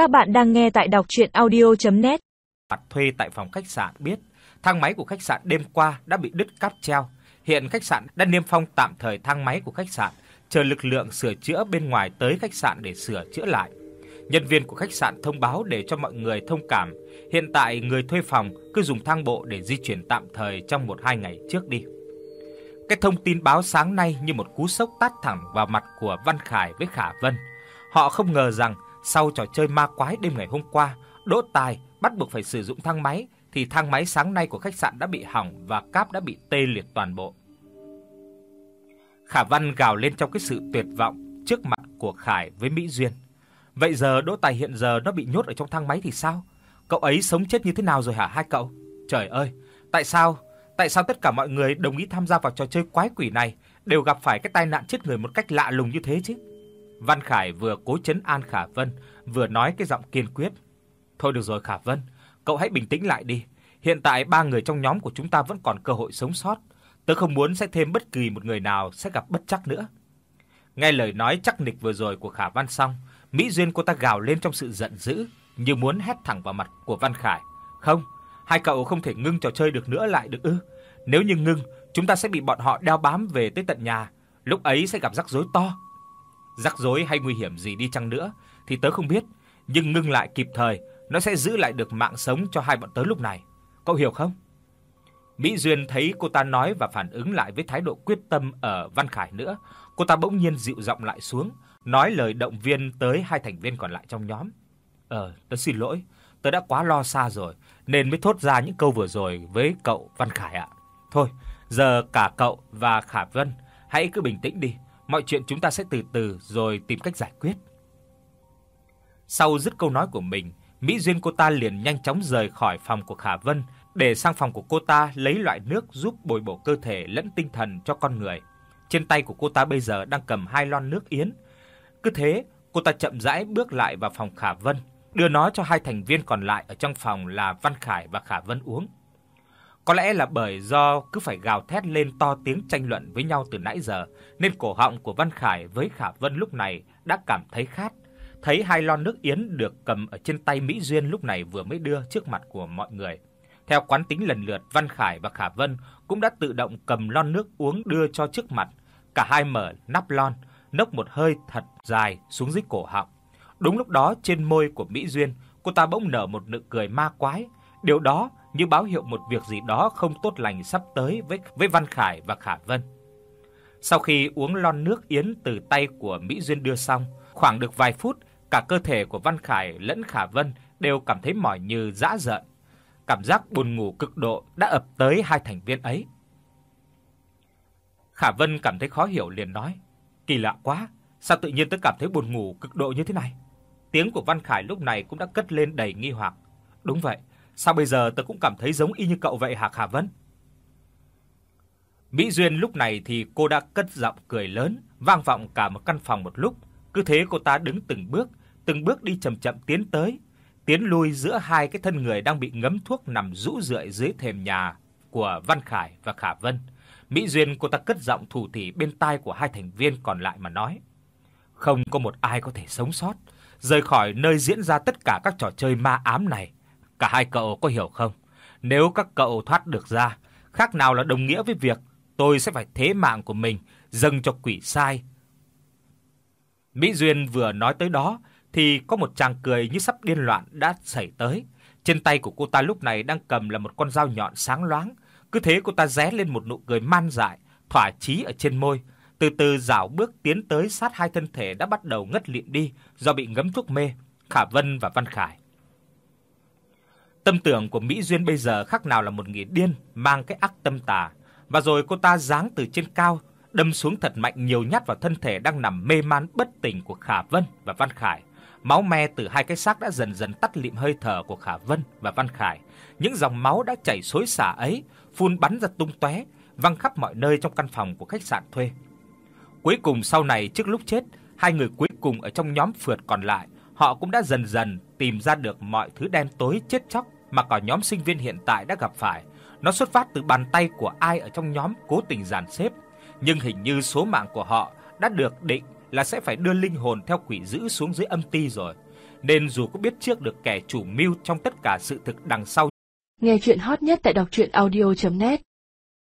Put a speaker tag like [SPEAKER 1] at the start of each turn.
[SPEAKER 1] Các bạn đang nghe tại đọc audio net
[SPEAKER 2] Mặt thuê tại phòng khách sạn biết, thang máy của khách sạn đêm qua đã bị đứt cáp treo. Hiện khách sạn đã niêm phong tạm thời thang máy của khách sạn, chờ lực lượng sửa chữa bên ngoài tới khách sạn để sửa chữa lại. Nhân viên của khách sạn thông báo để cho mọi người thông cảm, hiện tại người thuê phòng cứ dùng thang bộ để di chuyển tạm thời trong 1-2 ngày trước đi. Cái thông tin báo sáng nay như một cú sốc tát thẳng vào mặt của Văn Khải với Khả Vân. Họ không ngờ rằng sau trò chơi ma quái đêm ngày hôm qua, Đỗ Tài bắt buộc phải sử dụng thang máy thì thang máy sáng nay của khách sạn đã bị hỏng và cáp đã bị tê liệt toàn bộ. Khả Văn gào lên trong cái sự tuyệt vọng trước mặt của Khải với Mỹ Duyên. Vậy giờ Đỗ Tài hiện giờ nó bị nhốt ở trong thang máy thì sao? Cậu ấy sống chết như thế nào rồi hả hai cậu? Trời ơi, tại sao? Tại sao tất cả mọi người đồng ý tham gia vào trò chơi quái quỷ này đều gặp phải cái tai nạn chết người một cách lạ lùng như thế chứ? Văn Khải vừa cố trấn an Khả Vân, vừa nói cái giọng kiên quyết. "Thôi được rồi Khả Vân, cậu hãy bình tĩnh lại đi. Hiện tại ba người trong nhóm của chúng ta vẫn còn cơ hội sống sót, tớ không muốn sẽ thêm bất kỳ một người nào sẽ gặp bất trắc nữa." Nghe lời nói chắc nịch vừa rồi của Khả Văn xong, Mỹ Duyên cô ta gào lên trong sự giận dữ, như muốn hét thẳng vào mặt của Văn Khải. "Không, hai cậu không thể ngưng trò chơi được nữa lại được ư? Nếu như ngưng, chúng ta sẽ bị bọn họ đeo bám về tới tận nhà, lúc ấy sẽ gặp rắc rối to." Rắc rối hay nguy hiểm gì đi chăng nữa thì tớ không biết, nhưng ngưng lại kịp thời, nó sẽ giữ lại được mạng sống cho hai bọn tớ lúc này. Cậu hiểu không? Mỹ Duyên thấy cô ta nói và phản ứng lại với thái độ quyết tâm ở Văn Khải nữa, cô ta bỗng nhiên dịu giọng lại xuống, nói lời động viên tới hai thành viên còn lại trong nhóm. "Ờ, tớ xin lỗi, tớ đã quá lo xa rồi nên mới thốt ra những câu vừa rồi với cậu Văn Khải ạ. Thôi, giờ cả cậu và Khả Vân hãy cứ bình tĩnh đi, mọi chuyện chúng ta sẽ từ từ rồi tìm cách giải quyết." Sau dứt câu nói của mình, Mỹ Duyên cô ta liền nhanh chóng rời khỏi phòng của Khả Vân để sang phòng của cô ta lấy loại nước giúp bồi bổ cơ thể lẫn tinh thần cho con người. Trên tay của cô ta bây giờ đang cầm hai lon nước yến. Cứ thế, cô ta chậm rãi bước lại vào phòng Khả Vân, đưa nó cho hai thành viên còn lại ở trong phòng là Văn Khải và Khả Vân uống. Có lẽ là bởi do cứ phải gào thét lên to tiếng tranh luận với nhau từ nãy giờ, nên cổ họng của Văn Khải với Khả Vân lúc này đã cảm thấy khát. Thấy hai lon nước yến được cầm ở trên tay Mỹ Duyên lúc này vừa mới đưa trước mặt của mọi người. Theo quán tính lần lượt, Văn Khải và Khả Vân cũng đã tự động cầm lon nước uống đưa cho trước mặt. Cả hai mở nắp lon, nốc một hơi thật dài xuống dưới cổ họng. Đúng lúc đó trên môi của Mỹ Duyên, cô ta bỗng nở một nụ cười ma quái. Điều đó như báo hiệu một việc gì đó không tốt lành sắp tới với với Văn Khải và Khả Vân. Sau khi uống lon nước yến từ tay của Mỹ Duyên đưa xong, khoảng được vài phút, cả cơ thể của Văn Khải lẫn Khả Vân đều cảm thấy mỏi như dã rợn. Cảm giác buồn ngủ cực độ đã ập tới hai thành viên ấy. Khả Vân cảm thấy khó hiểu liền nói: "Kỳ lạ quá, sao tự nhiên tớ cảm thấy buồn ngủ cực độ như thế này?" Tiếng của Văn Khải lúc này cũng đã cất lên đầy nghi hoặc. "Đúng vậy, sao bây giờ tớ cũng cảm thấy giống y như cậu vậy hạc hà Vân?" Mỹ Duyên lúc này thì cô đã cất giọng cười lớn, vang vọng cả một căn phòng một lúc. Cứ thế cô ta đứng từng bước, từng bước đi chậm chậm tiến tới, tiến lui giữa hai cái thân người đang bị ngấm thuốc nằm rũ rượi dưới thềm nhà của Văn Khải và Khả Vân. Mỹ Duyên cô ta cất giọng thủ thỉ bên tai của hai thành viên còn lại mà nói: "Không có một ai có thể sống sót rời khỏi nơi diễn ra tất cả các trò chơi ma ám này. Cả hai cậu có hiểu không? Nếu các cậu thoát được ra, khác nào là đồng nghĩa với việc tôi sẽ phải thế mạng của mình dâng cho quỷ sai." Mỹ Duyên vừa nói tới đó thì có một chàng cười như sắp điên loạn đã xảy tới. Trên tay của cô ta lúc này đang cầm là một con dao nhọn sáng loáng, cứ thế cô ta ré lên một nụ cười man dại, thỏa chí ở trên môi, từ từ dạo bước tiến tới sát hai thân thể đã bắt đầu ngất lịm đi do bị ngấm thuốc mê, Khả Vân và Văn Khải. Tâm tưởng của Mỹ Duyên bây giờ khác nào là một người điên mang cái ác tâm tà, và rồi cô ta giáng từ trên cao đâm xuống thật mạnh nhiều nhát vào thân thể đang nằm mê man bất tỉnh của Khả Vân và Văn Khải. Máu me từ hai cái xác đã dần dần tắt lịm hơi thở của Khả Vân và Văn Khải. Những dòng máu đã chảy xối xả ấy phun bắn ra tung tóe, văng khắp mọi nơi trong căn phòng của khách sạn thuê. Cuối cùng sau này trước lúc chết, hai người cuối cùng ở trong nhóm phượt còn lại, họ cũng đã dần dần tìm ra được mọi thứ đen tối chết chóc mà cả nhóm sinh viên hiện tại đã gặp phải. Nó xuất phát từ bàn tay của ai ở trong nhóm cố tình dàn xếp, nhưng hình như số mạng của họ đã được định là sẽ phải đưa linh hồn theo quỷ dữ xuống dưới âm ti rồi. nên dù có biết trước được kẻ chủ mưu trong tất cả sự thực đằng sau.
[SPEAKER 3] Nghe chuyện hot nhất tại đọc audio net